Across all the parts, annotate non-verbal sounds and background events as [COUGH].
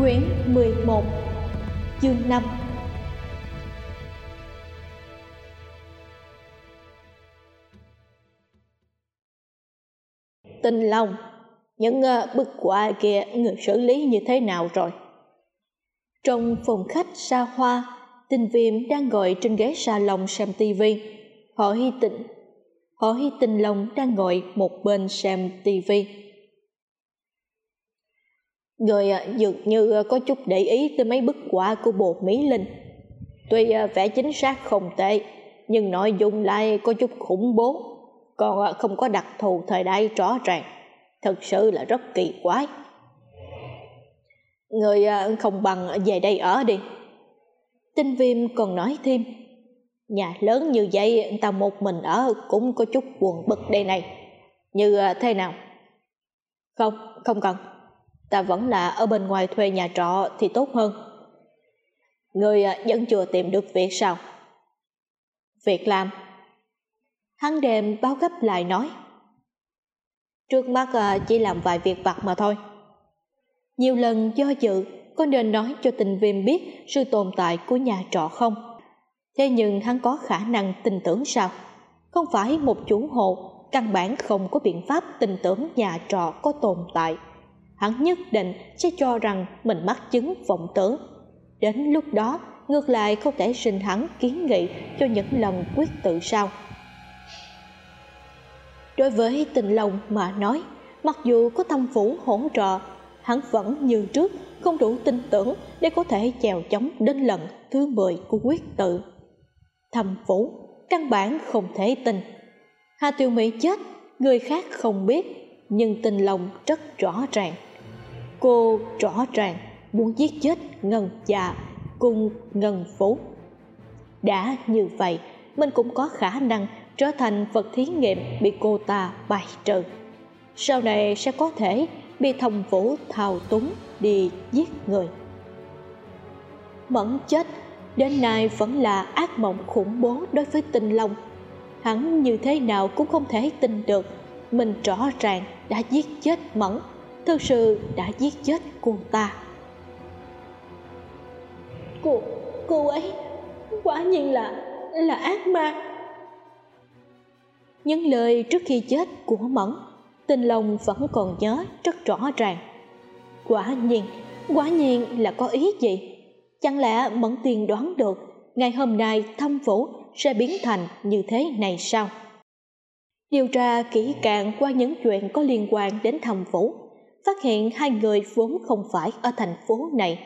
Quyển 11 Chương 5 Tinh Long Những uh, bức quả kia người xử lý như thế nào rồi? Trong phòng khách xa hoa Tinh viêm đang ngồi trên ghế salon xem tivi Hỏi tịnh Hỏi tinh long đang ngồi một bên xem tivi Người à, dường như à, có chút để ý tới mấy bức họa của bồ Mỹ Linh. Tuy à, vẽ chính xác không tệ, nhưng nội dung lại có chút khủng bố, còn không có đặc thù thời đại rõ ràng. Thật sự là rất kỳ quái. Người không bằng về đây ở đi. Tinh viêm còn nói thêm, nhà lớn như vậy ta một mình ở cũng có chút buồn bực đây này. Như thế nào? Không, không cần ta vẫn là ở bên ngoài thuê nhà trọ thì tốt hơn. Người à, vẫn chưa tìm được việc sao? Việc làm? Hắn đêm báo gấp lại nói. Trước mắt à, chỉ làm vài việc vặt mà thôi. Nhiều lần do dự, có nên nói cho tình viêm biết sự tồn tại của nhà trọ không? Thế nhưng hắn có khả năng tin tưởng sao? Không phải một chủ hộ, căn bản không có biện pháp tin tưởng nhà trọ có tồn tại hắn nhất định sẽ cho rằng mình mắc chứng vọng tưởng. Đến lúc đó, ngược lại không thể xin hắn kiến nghị cho những lần quyết tự sao. Đối với tình lòng mà nói, mặc dù có tâm phủ hỗ trợ hắn vẫn như trước, không đủ tin tưởng để có thể chèo chống đến lần thứ mười của quyết tự. Thầm phủ, căn bản không thể tin. Hà tiêu mỹ chết, người khác không biết, nhưng tình lòng rất rõ ràng cô rõ ràng muốn giết chết ngân già cùng ngân phú đã như vậy, mình cũng có khả năng trở thành vật thí nghiệm bị cô ta bài trừ. Sau này sẽ có thể bị thông vũ thao túng đi giết người. Mẫn chết, đến nay vẫn là ác mộng khủng bố đối với tinh long. Hắn như thế nào cũng không thể tin được. Mình rõ ràng đã giết chết mẫn thực sự đã giết chết cô ta. Cô cô ấy quả nhiên là là ác ma. Những lời trước khi chết của mẫn tình lòng vẫn còn nhớ rất rõ ràng. Quả nhiên quả nhiên là có ý gì? Chẳng lẽ mẫn tiền đoán được ngày hôm nay thâm phủ sẽ biến thành như thế này sao? Điều tra kỹ càng qua những chuyện có liên quan đến thâm phủ phát hiện hai người vốn không phải ở thành phố này.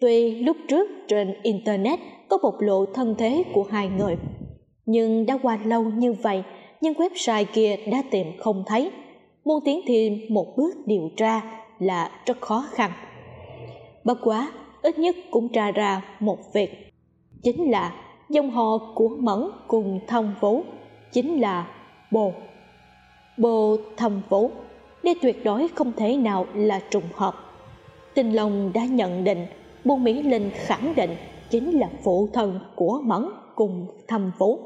Tuy lúc trước trên internet có bộc lộ thân thế của hai người, nhưng đã qua lâu như vậy, nhưng website kia đã tìm không thấy. Muốn tiến thêm một bước điều tra là rất khó khăn. Bất quá, ít nhất cũng tra ra một việc. Chính là dòng họ của mẫn cùng thông vũ, chính là bồ. Bồ thâm vũ đây tuyệt đối không thể nào là trùng hợp. Tinh long đã nhận định buôn mỹ linh khẳng định chính là phụ thân của mẫn cùng thầm vũ.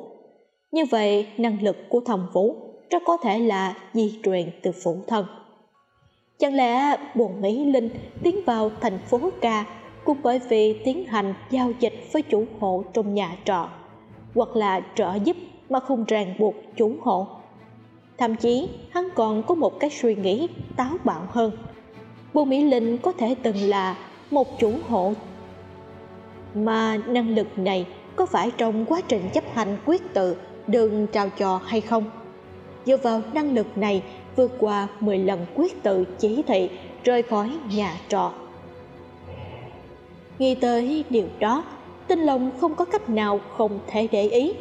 Như vậy, năng lực của thầm vũ rất có thể là di truyền từ phụ thân chẳng lẽ buồn mỹ linh tiến vào thành phố ca cũng bởi vì tiến hành giao dịch với chủ hộ trong nhà trọ, hoặc là trợ giúp mà không ràng buộc chủ hộ? Thậm chí, hắn còn có một cái suy nghĩ táo bạo hơn. Bùi mỹ linh có thể từng là một chủ hộ. Mà năng lực này có phải trong quá trình chấp hành quyết tự đừng trao trò hay không? Dựa vào năng lực này, vượt qua 10 lần quyết tự chỉ thị, rời khỏi nhà trọ. Nghĩ tới điều đó, tinh lòng không có cách nào không thể để ý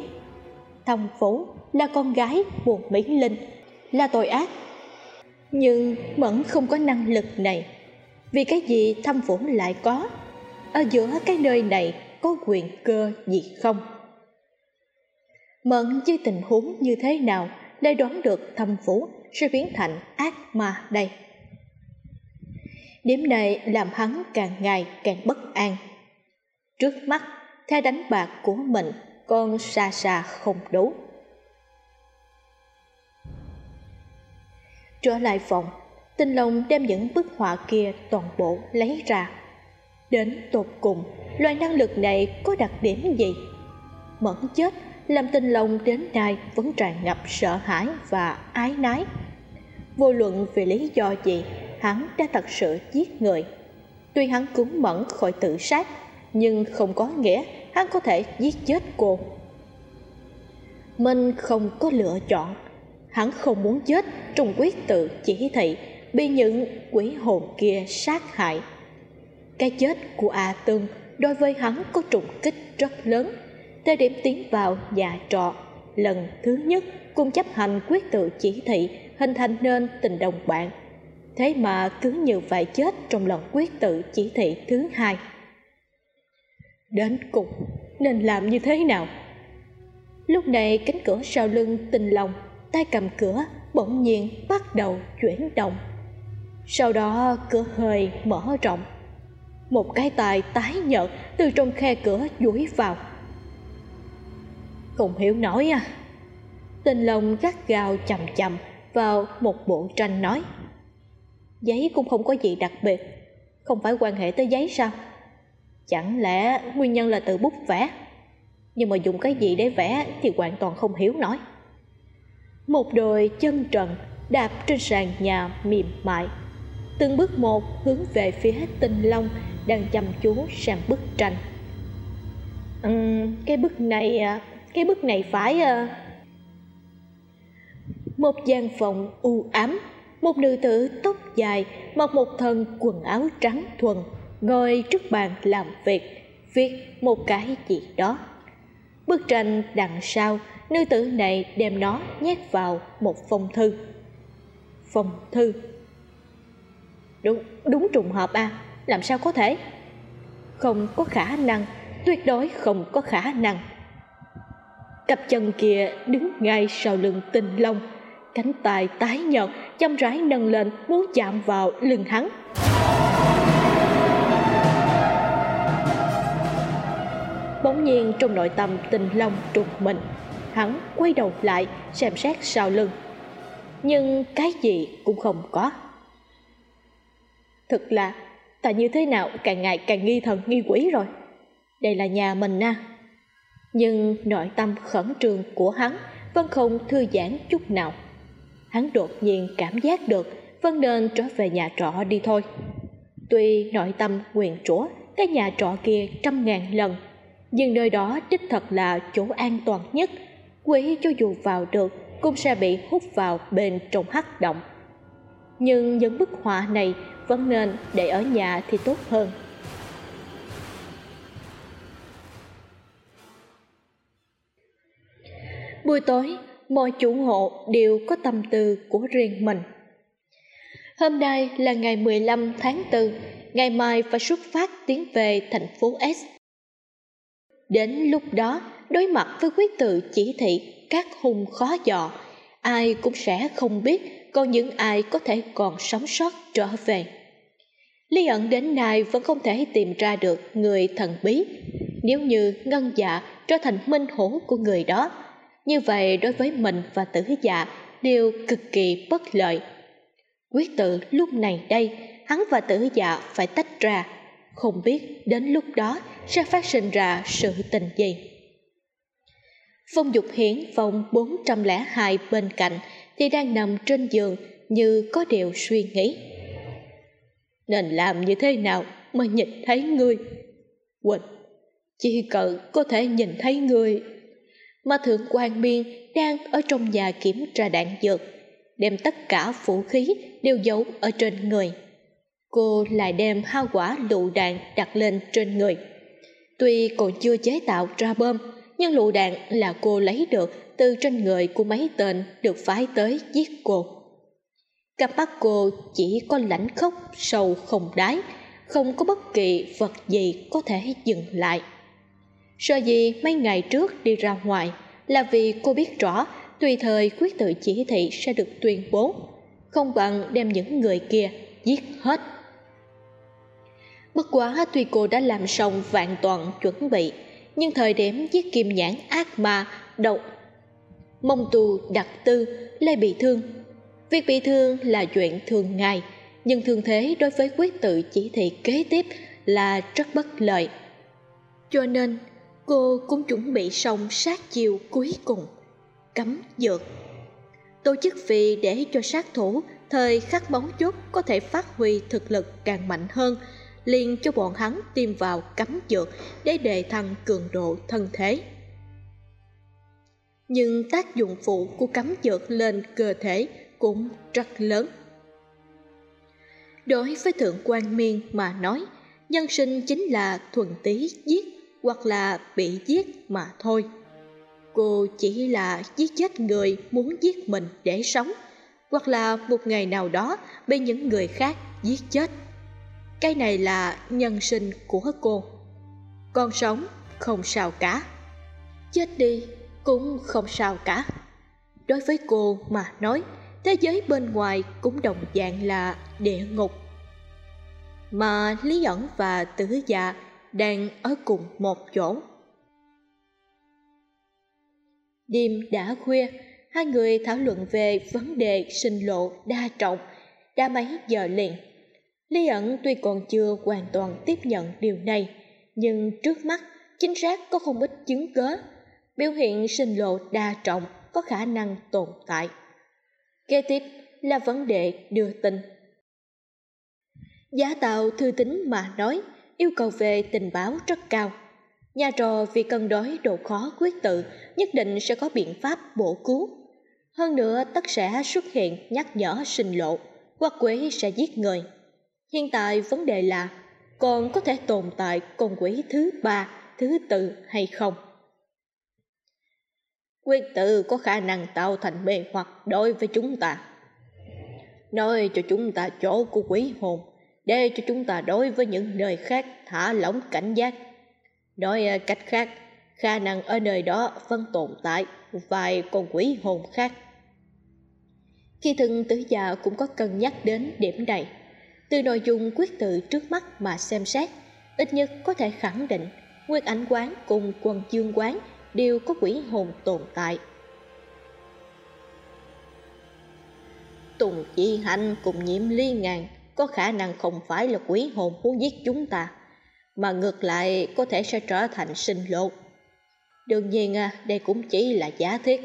thầm phố là con gái buồn mỹ linh, là tội ác. Nhưng mẫn không có năng lực này. Vì cái gì thâm phủ lại có? Ở giữa cái nơi này có quyền cơ gì không? Mẫn với tình huống như thế nào để đoán được thâm phủ sẽ biến thành ác ma đây? Điểm này làm hắn càng ngày càng bất an. Trước mắt, theo đánh bạc của mình con xa xa không đủ trở lại phòng, tinh long đem những bức họa kia toàn bộ lấy ra. Đến tột cùng, loại năng lực này có đặc điểm gì? Mẫn chết, làm tinh long đến nay vẫn tràn ngập sợ hãi và ái nái vô luận vì lý do gì, hắn đã thật sự giết người. Tuy hắn cúng mẫn khỏi tự sát, nhưng không có nghĩa hắn có thể giết chết cô. Minh không có lựa chọn. Hắn không muốn chết trong quyết tự chỉ thị bị những quỷ hồn kia sát hại. Cái chết của a tương đối với hắn có trùng kích rất lớn. Thời điểm tiến vào nhà trọ, lần thứ nhất cùng chấp hành quyết tự chỉ thị hình thành nên tình đồng bạn. Thế mà cứ như vậy chết trong lần quyết tự chỉ thị thứ hai đến cùng, nên làm như thế nào? Lúc này cánh cửa sau lưng tình lòng, tay cầm cửa bỗng nhiên bắt đầu chuyển động. Sau đó cửa hơi mở rộng, một cái tài tái nhợt từ trong khe cửa duỗi vào. Không hiểu nổi à tình lòng gắt gao chầm chầm vào một bộ tranh nói. Giấy cũng không có gì đặc biệt, không phải quan hệ tới giấy sao? Chẳng lẽ nguyên nhân là từ bút vẽ? Nhưng mà dùng cái gì để vẽ thì hoàn toàn không hiểu nổi. Một đôi chân trần đạp trên sàn nhà mềm mại. Từng bước một hướng về phía tinh long đang chăm chú sang bức tranh. Uhm, cái bức này à, cái bức này phải à. một gian phòng u ám một nữ tử tóc dài mặc một thân quần áo trắng thuần ngồi trước bàn làm việc, viết một cái gì đó. Bức tranh đằng sau, nữ tử này đem nó nhét vào một phong thư. Phong thư? Đúng đúng trùng hợp à? Làm sao có thể? Không có khả năng, tuyệt đối không có khả năng. Cặp chân kia đứng ngay sau lưng tinh long, cánh tay tái nhợt, chăm rãi nâng lên, muốn chạm vào lưng hắn. Bỗng nhiên trong nội tâm tình long trục mình. Hắn quay đầu lại xem xét sau lưng. Nhưng cái gì cũng không có. Thực là tại như thế nào càng ngày càng nghi thần, nghi quỷ rồi? Đây là nhà mình na nhưng nội tâm khẩn trương của hắn vẫn không thư giãn chút nào. Hắn đột nhiên cảm giác được vân nên trở về nhà trọ đi thôi. Tuy nội tâm quyền chúa cái nhà trọ kia trăm ngàn lần nhưng nơi đó đích thật là chỗ an toàn nhất. Quỷ cho dù vào được, cũng sẽ bị hút vào bên trong hắc động. Nhưng những bức họa này vẫn nên để ở nhà thì tốt hơn. Buổi tối, mọi chủ hộ đều có tâm tư của riêng mình. Hôm nay là ngày 15 tháng 4 ngày mai phải xuất phát tiến về thành phố S đến lúc đó, đối mặt với quyết tự chỉ thị, các hung khó dò, ai cũng sẽ không biết còn những ai có thể còn sống sót trở về. Lý ẩn đến nay vẫn không thể tìm ra được người thần bí. Nếu như ngân dạ trở thành minh hữu của người đó, như vậy đối với mình và tử dạ đều cực kỳ bất lợi. Quyết tự lúc này đây, hắn và tử dạ phải tách ra. Không biết đến lúc đó sẽ phát sinh ra sự tình gì? Phong dục hiển phòng bốn trăm lẻ hai bên cạnh thì đang nằm trên giường như có điều suy nghĩ. Nên làm như thế nào mà nhìn thấy ngươi? Quỳnh, chỉ cần có thể nhìn thấy ngươi. Mà thượng quan biên đang ở trong nhà kiểm tra đạn dược, đem tất cả vũ khí đều giấu ở trên người. Cô lại đem hao quả lựu đạn đặt lên trên người tuy còn chưa chế tạo ra bom, nhưng lựu đạn là cô lấy được từ trên người của mấy tên được phái tới giết cô. Cặp mắt cô chỉ có lãnh khốc, sâu không đáy, không có bất kỳ vật gì có thể dừng lại. Sợ gì mấy ngày trước đi ra ngoài là vì cô biết rõ tùy thời quyết tự chỉ thị sẽ được tuyên bố, không bằng đem những người kia giết hết bất quá tuy cô đã làm xong vạn toàn chuẩn bị, nhưng thời điểm giết kim nhãn ác ma, độc mông tù, đặc tư lại bị thương. Việc bị thương là chuyện thường ngày, nhưng thương thế đối với quyết tự chỉ thị kế tiếp là rất bất lợi. Cho nên, cô cũng chuẩn bị xong sát chiêu cuối cùng cấm dược. Tổ chức vì để cho sát thủ, thời khắc bóng chốt có thể phát huy thực lực càng mạnh hơn liền cho bọn hắn tiêm vào cấm dược để đề thăng cường độ thân thế. Nhưng tác dụng phụ của cấm dược lên cơ thể cũng rất lớn. Đối với thượng quan miên mà nói, nhân sinh chính là thuần tí giết hoặc là bị giết mà thôi. Cô chỉ là giết chết người muốn giết mình để sống, hoặc là một ngày nào đó bị những người khác giết chết cái này là nhân sinh của cô. Con sống không sao cả. Chết đi cũng không sao cả. Đối với cô mà nói, thế giới bên ngoài cũng đồng dạng là địa ngục. Mà lý ẩn và tử dạ đang ở cùng một chỗ. Đêm đã khuya, hai người thảo luận về vấn đề sinh lộ đa trọng. Đã mấy giờ liền? Lý ẩn tuy còn chưa hoàn toàn tiếp nhận điều này, nhưng trước mắt, chính xác có không ít chứng cớ biểu hiện sinh lộ đa trọng có khả năng tồn tại. Kế tiếp là vấn đề đưa tin. Giá tạo thư tín mà nói, yêu cầu về tình báo rất cao. Nhà trò vì cân đối độ khó quyết tự nhất định sẽ có biện pháp bổ cứu. Hơn nữa tất sẽ xuất hiện nhắc nhở sinh lộ, hoặc quế sẽ giết người hiện tại vấn đề là còn có thể tồn tại con quỷ thứ ba, thứ tư hay không? Quyết tử có khả năng tạo thành mê hoặc đối với chúng ta. Nói cho chúng ta chỗ của quỷ hồn, để cho chúng ta đối với những nơi khác thả lỏng cảnh giác. Nói cách khác, khả năng ở nơi đó vẫn tồn tại vài con quỷ hồn khác. Khi thân tử già cũng có cân nhắc đến điểm này từ nội dung quyết tự trước mắt mà xem xét, ít nhất có thể khẳng định nguyên ảnh quán cùng quần chương quán đều có quỷ hồn tồn tại. Tùng chi hạnh cùng nhiễm ly ngàn có khả năng không phải là quỷ hồn muốn giết chúng ta, mà ngược lại có thể sẽ trở thành sinh lộ đương nhiên à, đây cũng chỉ là giả thiết.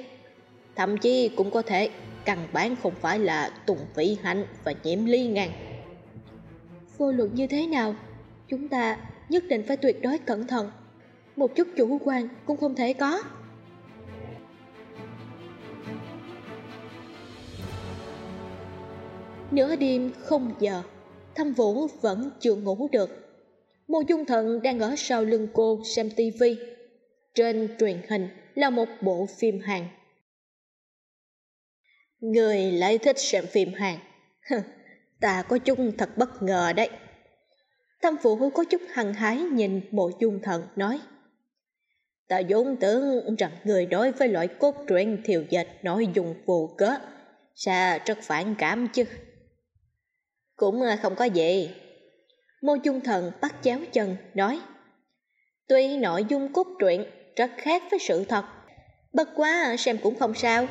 Thậm chí cũng có thể căn bản không phải là tùng vĩ hạnh và nhiễm ly ngàn vô luận như thế nào, chúng ta nhất định phải tuyệt đối cẩn thận. Một chút chủ quan cũng không thể có. Nửa đêm không giờ, thâm vũ vẫn chưa ngủ được. Mô dung thần đang ở sau lưng cô xem tivi trên truyền hình là một bộ phim hàn. Người lại thích xem phim hàn. [LAUGHS] ta có chút thật bất ngờ đấy. Thâm phụ có chút hăng hái nhìn bộ dung thần, nói, ta vốn tưởng rằng người đối với loại cốt truyện thiều dệt nội dung vô cớ sẽ rất phản cảm chứ. Cũng không có gì. Mô dung thần bắt chéo chân, nói, tuy nội dung cốt truyện rất khác với sự thật, bất quá xem cũng không sao.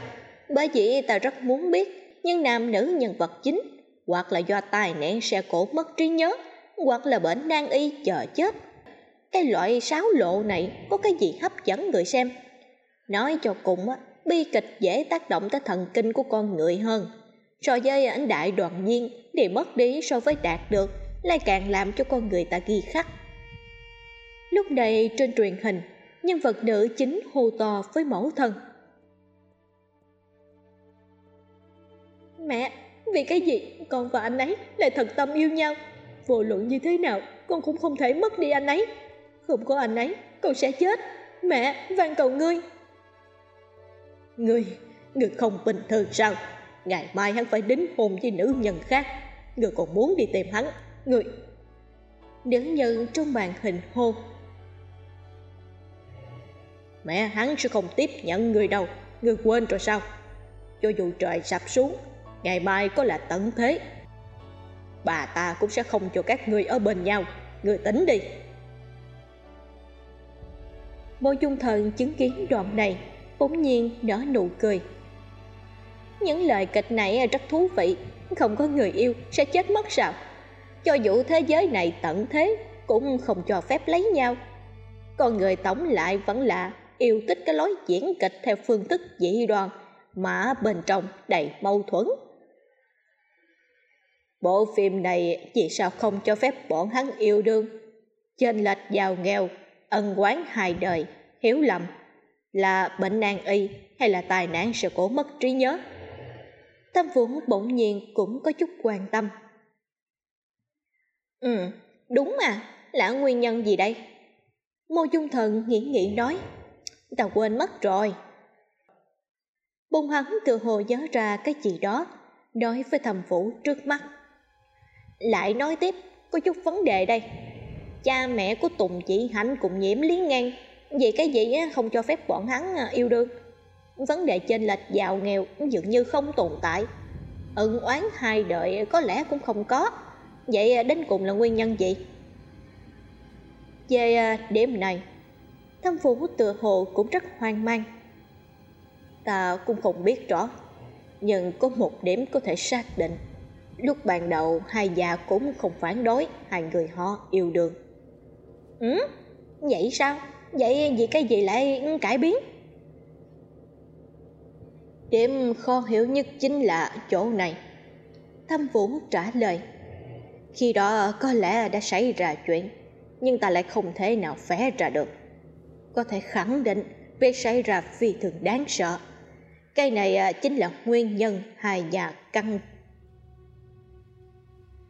Bởi vì ta rất muốn biết nhưng nam nữ nhân vật chính hoặc là do tai nạn xe cổ mất trí nhớ, hoặc là bệnh nan y chờ chết. Cái loại sáo lộ này có cái gì hấp dẫn người xem? Nói cho cùng á, bi kịch dễ tác động tới thần kinh của con người hơn. So với ảnh đại đoàn viên thì mất đi so với đạt được lại càng làm cho con người ta ghi khắc. Lúc này trên truyền hình, nhân vật nữ chính hô to với mẫu thân. Mẹ vì cái gì? Con và anh ấy lại thật tâm yêu nhau. Vô luận như thế nào, con cũng không thể mất đi anh ấy. Không có anh ấy, con sẽ chết. Mẹ, van cầu ngươi. Ngươi ngươi không bình thường sao? Ngày mai hắn phải đính hôn với nữ nhân khác. Người còn muốn đi tìm hắn. Người nữ nhân trong màn hình hô. Mẹ hắn sẽ không tiếp nhận người đâu. Người quên rồi sao? Cho dù trời sập xuống ngày mai có là tận thế. Bà ta cũng sẽ không cho các người ở bên nhau. Người tính đi. Mộ dung thần chứng kiến đoạn này, bỗng nhiên nở nụ cười. Những lời kịch này rất thú vị. Không có người yêu sẽ chết mất sao? Cho dù thế giới này tận thế, cũng không cho phép lấy nhau. Con người tổng lại vẫn là yêu thích cái lối diễn kịch theo phương thức dị đoan mà bên trong đầy mâu thuẫn bộ phim này vì sao không cho phép bọn hắn yêu đương? Trên lệch giàu nghèo, ân quán hai đời hiểu lầm. Là bệnh nan y hay là tai nạn sự cố mất trí nhớ? Tâm vũ bỗng nhiên cũng có chút quan tâm. Ừ đúng mà, là nguyên nhân gì đây? Mô dung thần nghĩ nghĩ nói ta quên mất rồi. Bông hắn tự hồ nhớ ra cái gì đó, nói với thầm vũ trước mắt lại nói tiếp, có chút vấn đề đây. Cha mẹ của tùng chị hạnh cùng nhiễm lý ngang. Vì cái gì không cho phép bọn hắn à, yêu đương? Vấn đề chênh lệch giàu nghèo dường như không tồn tại. Ân oán hai đời có lẽ cũng không có. Vậy à, đến cùng là nguyên nhân gì? Về à, đêm điểm này, thâm phủ tựa hồ cũng rất hoang mang. Ta cũng không biết rõ, nhưng có một điểm có thể xác định lúc ban đầu, hai già cũng không phản đối, hai người họ yêu đương. Ừ? Vậy sao? Vậy vì cái gì lại cải biến? Điểm khó hiểu nhất chính là chỗ này. Thâm vũ trả lời, khi đó có lẽ đã xảy ra chuyện, nhưng ta lại không thể nào phé ra được. Có thể khẳng định việc xảy ra phi thường đáng sợ. Cái này à, chính là nguyên nhân hai nhà căng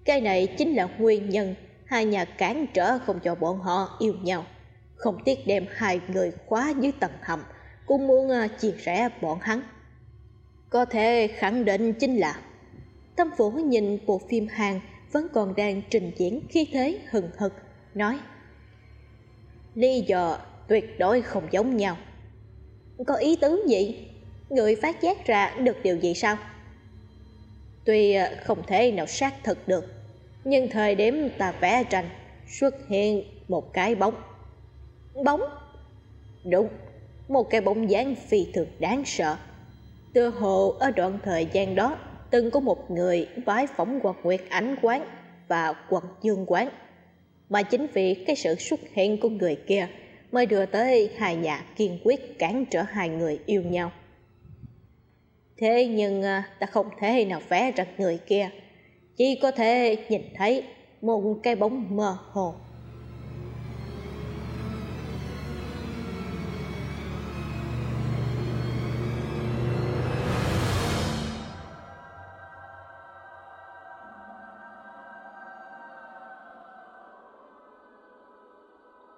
cái này chính là nguyên nhân hai nhà cản trở không cho bọn họ yêu nhau. Không tiếc đem hai người khóa dưới tầng hầm, cũng muốn à, chia rẽ bọn hắn. Có thể khẳng định chính là tâm phủ nhìn bộ phim hàng vẫn còn đang trình diễn khi thế hừng hực, nói, lý do tuyệt đối không giống nhau. Có ý tứ gì? Người phát giác ra được điều gì sao? Tuy ờ, không thể nào xác thực được, nhưng thời điểm ta vẽ tranh xuất hiện một cái bóng. Bóng? Đúng, một cái bóng dáng phi thường đáng sợ. Tựa hồ ở đoạn thời gian đó, từng có một người vái phỏng quật nguyệt ánh quán và quật dương quán. Mà chính vì cái sự xuất hiện của người kia mới đưa tới hai nhà kiên quyết cản trở hai người yêu nhau thế nhưng à, ta không thể nào vẽ ra người kia. Chỉ có thể nhìn thấy một cái bóng mơ hồ.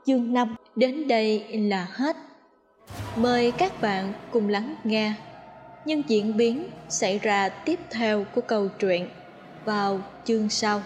Chương năm đến đây là hết. Mời các bạn cùng lắng nghe những diễn biến xảy ra tiếp theo của câu chuyện vào chương sau.